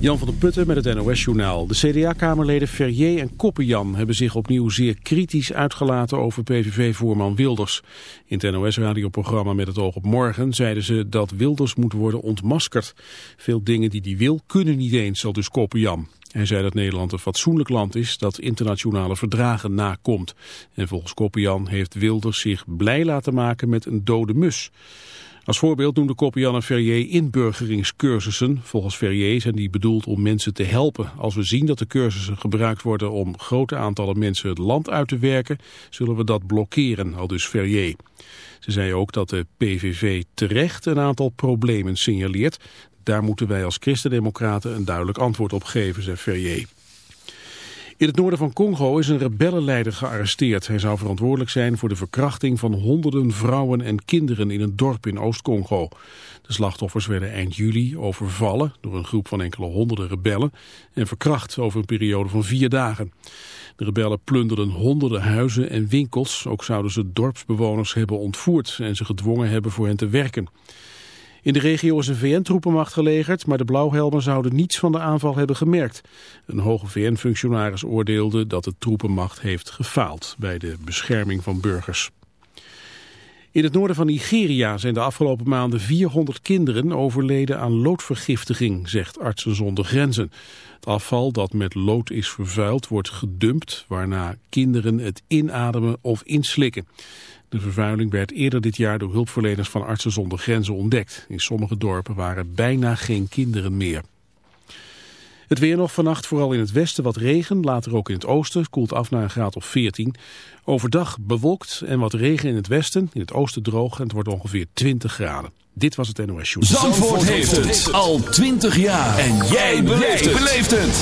Jan van der Putten met het NOS-journaal. De CDA-kamerleden Ferrier en Koppenjan hebben zich opnieuw zeer kritisch uitgelaten over PVV-voorman Wilders. In het NOS-radioprogramma Met het oog op morgen zeiden ze dat Wilders moet worden ontmaskerd. Veel dingen die hij wil kunnen niet eens, zal dus Koppenjan. Hij zei dat Nederland een fatsoenlijk land is dat internationale verdragen nakomt. En volgens Koppenjan heeft Wilders zich blij laten maken met een dode mus. Als voorbeeld noemde Koppian en Ferrier inburgeringscursussen. Volgens Ferrier zijn die bedoeld om mensen te helpen. Als we zien dat de cursussen gebruikt worden om grote aantallen mensen het land uit te werken, zullen we dat blokkeren, al dus Ferrier. Ze zei ook dat de PVV terecht een aantal problemen signaleert. Daar moeten wij als christendemocraten een duidelijk antwoord op geven, zei Ferrier. In het noorden van Congo is een rebellenleider gearresteerd. Hij zou verantwoordelijk zijn voor de verkrachting van honderden vrouwen en kinderen in een dorp in Oost-Congo. De slachtoffers werden eind juli overvallen door een groep van enkele honderden rebellen en verkracht over een periode van vier dagen. De rebellen plunderden honderden huizen en winkels. Ook zouden ze dorpsbewoners hebben ontvoerd en ze gedwongen hebben voor hen te werken. In de regio is een VN-troepenmacht gelegerd, maar de blauwhelmen zouden niets van de aanval hebben gemerkt. Een hoge VN-functionaris oordeelde dat de troepenmacht heeft gefaald bij de bescherming van burgers. In het noorden van Nigeria zijn de afgelopen maanden 400 kinderen overleden aan loodvergiftiging, zegt Artsen zonder Grenzen. Het afval dat met lood is vervuild wordt gedumpt, waarna kinderen het inademen of inslikken. De vervuiling werd eerder dit jaar door hulpverleners van Artsen zonder Grenzen ontdekt. In sommige dorpen waren bijna geen kinderen meer. Het weer nog vannacht, vooral in het westen wat regen, later ook in het oosten, koelt af naar een graad of 14. Overdag bewolkt en wat regen in het westen, in het oosten droog en het wordt ongeveer 20 graden. Dit was het NOS Show. Zandvoort heeft het al 20 jaar. En jij beleeft het.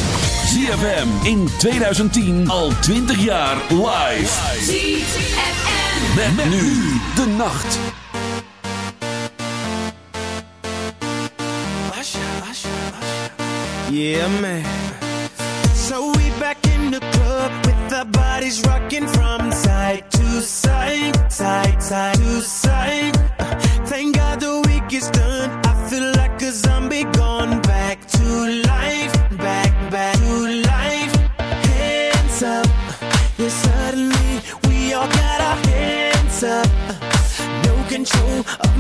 ZFM in 2010 al 20 jaar live. ZFM. Met, nu de nacht. Yeah, man. So we back in the club with our bodies rocking from side to side, side, side to side. Uh, Thank God the week is done. I feel like a zombie gone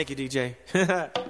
Thank you, DJ.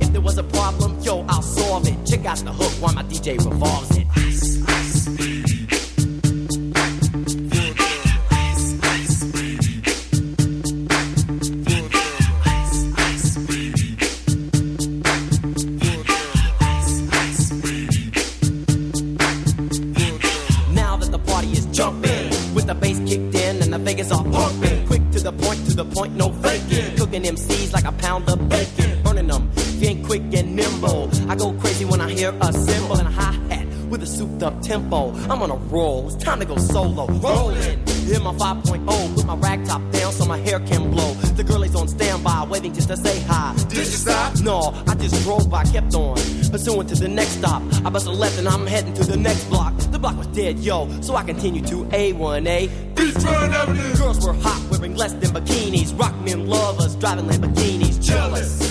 There was a problem, yo, I'll solve it. Check out the hook while my DJ revolves it. Ice, ice, baby. Ice, ice, baby. Ice, ice, baby. Ice, ice. Now that the party is jumping, with the bass kicked in and the Vegas are pumping. Quick to the point, to the point, no faking. Cooking MCs like a pound of bacon. Hear a cymbal and a hi hat with a souped up tempo. I'm on a roll, it's time to go solo. Rolling, hit my 5.0, put my rag top down so my hair can blow. The girl is on standby, waiting just to say hi. Did you stop? No, I just drove by, kept on. Pursuing to the next stop. I bust a left and I'm heading to the next block. The block was dead, yo, so I continue to A1A. Beachfront Avenue. Girls were hot, wearing less than bikinis. Rock men lovers, driving Lamborghinis. Jealous,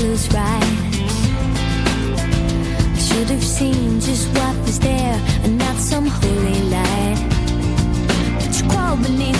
colors right. I should have seen just what was there and not some holy light. But you crawled beneath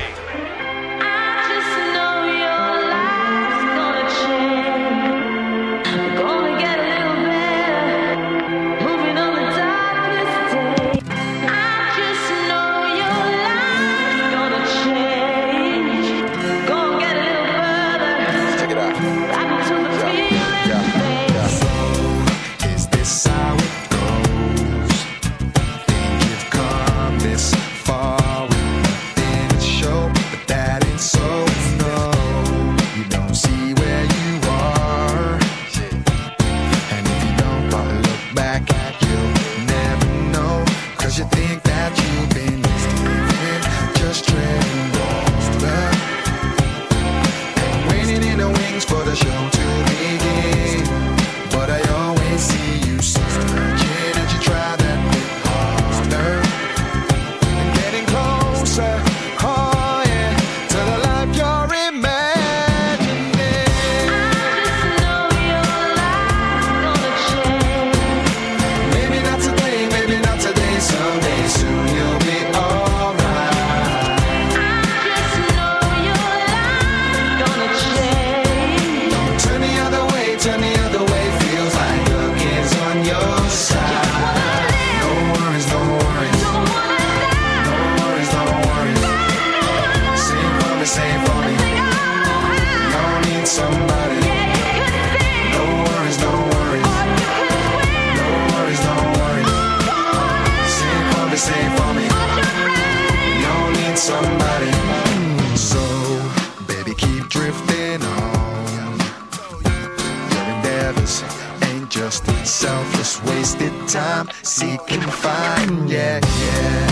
somebody. So, baby, keep drifting on. Your endeavors ain't just selfless, wasted time. seeking fun, yeah, yeah.